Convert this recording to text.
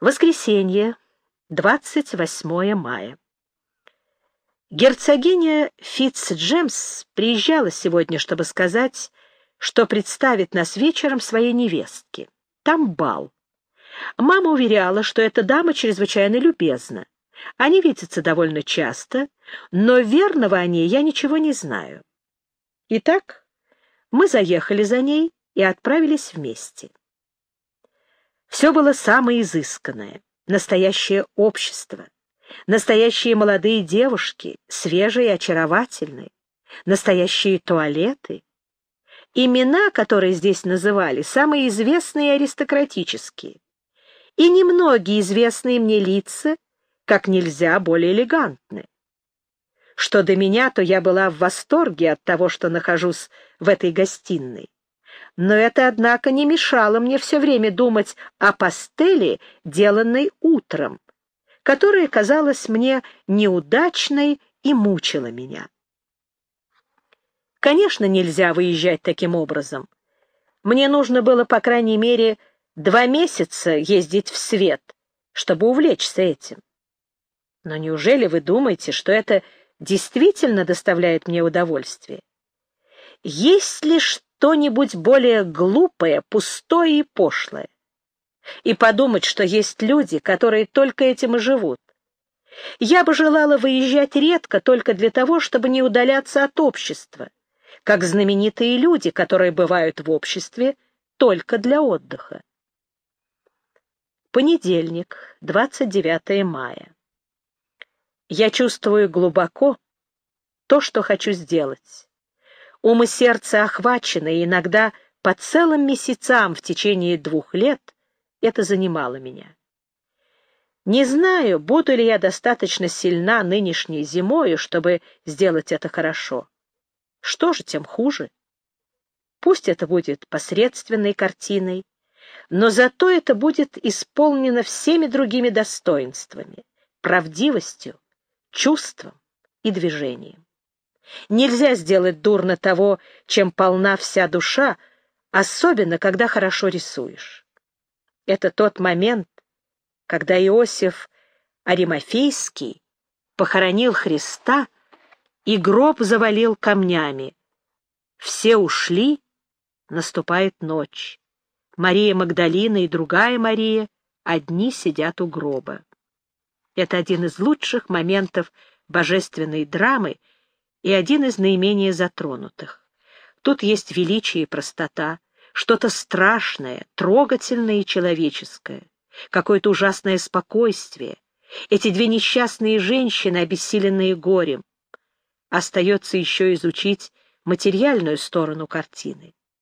Воскресенье, 28 мая. Герцогиня Фитц-Джемс приезжала сегодня, чтобы сказать, что представит нас вечером своей невестке. Там бал. Мама уверяла, что эта дама чрезвычайно любезна. Они видятся довольно часто, но верного о ней я ничего не знаю. Итак, мы заехали за ней и отправились вместе. Все было самое изысканное, настоящее общество, настоящие молодые девушки, свежие и очаровательные, настоящие туалеты. Имена, которые здесь называли, самые известные и аристократические. И немногие известные мне лица, как нельзя более элегантны. Что до меня, то я была в восторге от того, что нахожусь в этой гостиной. Но это, однако, не мешало мне все время думать о пастели, деланной утром, которая казалась мне неудачной и мучила меня. Конечно, нельзя выезжать таким образом. Мне нужно было, по крайней мере, два месяца ездить в свет, чтобы увлечься этим. Но неужели вы думаете, что это действительно доставляет мне удовольствие? Есть ли что что-нибудь более глупое, пустое и пошлое. И подумать, что есть люди, которые только этим и живут. Я бы желала выезжать редко только для того, чтобы не удаляться от общества, как знаменитые люди, которые бывают в обществе только для отдыха. Понедельник, 29 мая. Я чувствую глубоко то, что хочу сделать. Ум и сердце охвачены, и иногда по целым месяцам в течение двух лет это занимало меня. Не знаю, буду ли я достаточно сильна нынешней зимою, чтобы сделать это хорошо. Что же, тем хуже. Пусть это будет посредственной картиной, но зато это будет исполнено всеми другими достоинствами, правдивостью, чувством и движением. Нельзя сделать дурно того, чем полна вся душа, особенно когда хорошо рисуешь. Это тот момент, когда Иосиф Аримофейский похоронил Христа и гроб завалил камнями. Все ушли, наступает ночь. Мария Магдалина и другая Мария одни сидят у гроба. Это один из лучших моментов божественной драмы, и один из наименее затронутых. Тут есть величие и простота, что-то страшное, трогательное и человеческое, какое-то ужасное спокойствие. Эти две несчастные женщины, обессиленные горем. Остается еще изучить материальную сторону картины.